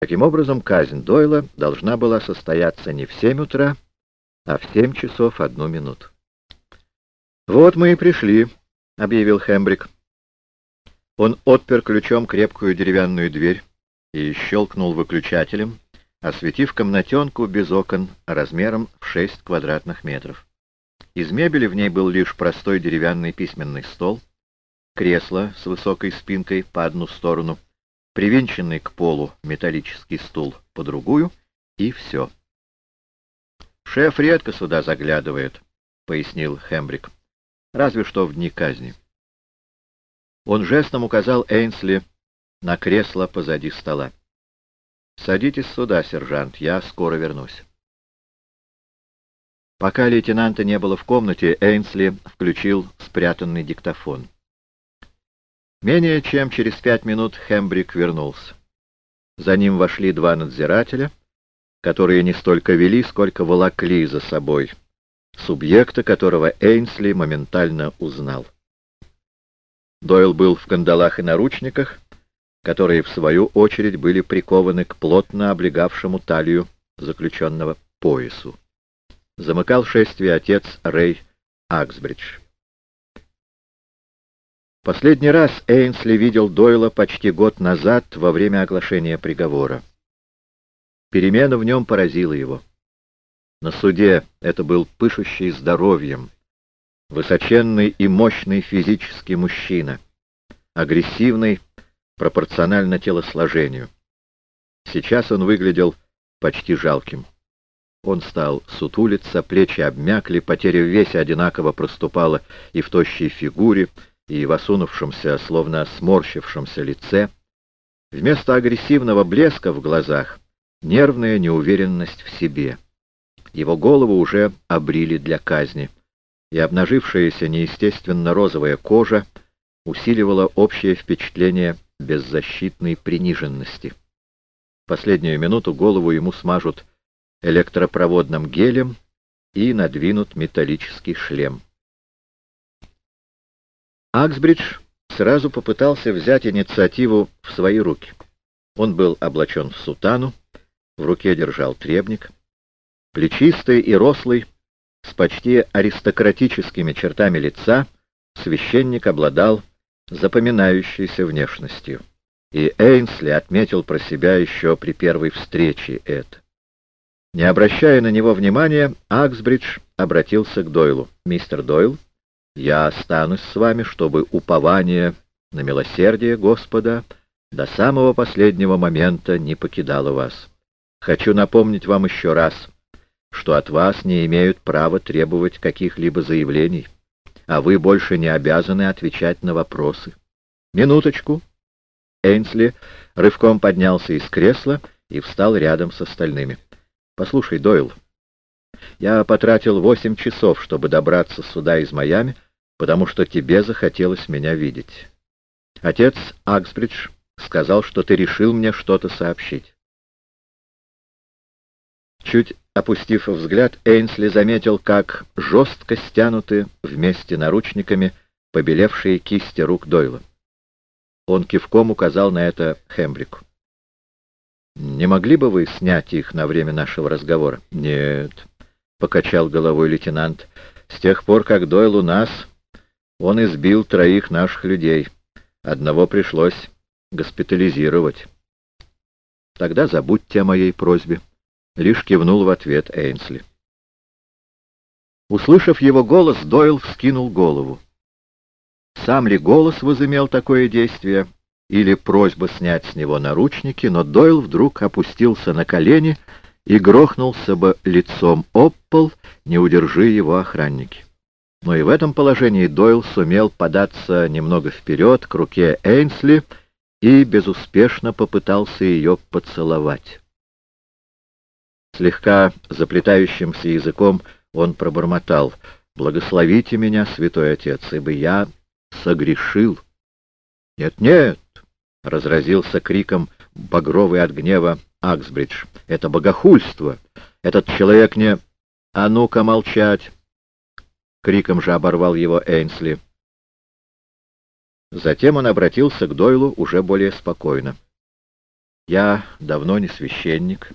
Таким образом, казнь Дойла должна была состояться не в семь утра, а в семь часов одну минуту. «Вот мы и пришли», — объявил Хембрик. Он отпер ключом крепкую деревянную дверь и щелкнул выключателем, осветив комнатенку без окон размером в шесть квадратных метров. Из мебели в ней был лишь простой деревянный письменный стол, кресло с высокой спинкой по одну сторону, привинченный к полу металлический стул по другую, и все. «Шеф редко сюда заглядывает», — пояснил Хембрик. «Разве что в дни казни». Он жестом указал Эйнсли на кресло позади стола. «Садитесь сюда, сержант, я скоро вернусь». Пока лейтенанта не было в комнате, Эйнсли включил спрятанный диктофон. Менее чем через пять минут Хембрик вернулся. За ним вошли два надзирателя, которые не столько вели, сколько волокли за собой субъекта, которого Эйнсли моментально узнал. Дойл был в кандалах и наручниках, которые, в свою очередь, были прикованы к плотно облегавшему талию заключенного поясу замыкал шествие отец Рэй Аксбридж. Последний раз Эйнсли видел Дойла почти год назад во время оглашения приговора. Перемена в нем поразила его. На суде это был пышущий здоровьем, высоченный и мощный физический мужчина, агрессивный пропорционально телосложению. Сейчас он выглядел почти жалким. Он стал сутулиться, плечи обмякли, потеря в весе одинаково проступала и в тощей фигуре, и в осунувшемся, словно сморщившемся лице. Вместо агрессивного блеска в глазах — нервная неуверенность в себе. Его голову уже обрили для казни, и обнажившаяся неестественно розовая кожа усиливала общее впечатление беззащитной приниженности. Последнюю минуту голову ему смажут электропроводным гелем и надвинут металлический шлем. Аксбридж сразу попытался взять инициативу в свои руки. Он был облачен в сутану, в руке держал требник. Плечистый и рослый, с почти аристократическими чертами лица, священник обладал запоминающейся внешностью. И Эйнсли отметил про себя еще при первой встрече это. Не обращая на него внимания, Аксбридж обратился к Дойлу. «Мистер Дойл, я останусь с вами, чтобы упование на милосердие Господа до самого последнего момента не покидало вас. Хочу напомнить вам еще раз, что от вас не имеют права требовать каких-либо заявлений, а вы больше не обязаны отвечать на вопросы. Минуточку!» Эйнсли рывком поднялся из кресла и встал рядом с остальными. Послушай, Дойл, я потратил восемь часов, чтобы добраться сюда из Майами, потому что тебе захотелось меня видеть. Отец Аксбридж сказал, что ты решил мне что-то сообщить. Чуть опустив взгляд, Эйнсли заметил, как жестко стянуты вместе наручниками побелевшие кисти рук Дойла. Он кивком указал на это Хембрику. Не могли бы вы снять их на время нашего разговора? Нет, — покачал головой лейтенант. С тех пор, как Дойл у нас, он избил троих наших людей. Одного пришлось госпитализировать. Тогда забудьте о моей просьбе. Лишь кивнул в ответ Эйнсли. Услышав его голос, Дойл вскинул голову. Сам ли голос возымел такое действие, или просьба снять с него наручники, но Дойл вдруг опустился на колени и грохнулся бы лицом об пол, не удержи его охранники. Но и в этом положении Дойл сумел податься немного вперед к руке Эйнсли и безуспешно попытался ее поцеловать. Слегка заплетающимся языком он пробормотал «Благословите меня, святой отец, ибо я согрешил». «Нет-нет, — разразился криком багровый от гнева Аксбридж. — Это богохульство! Этот человек не... — А ну-ка молчать! — криком же оборвал его Эйнсли. Затем он обратился к Дойлу уже более спокойно. Я давно не священник,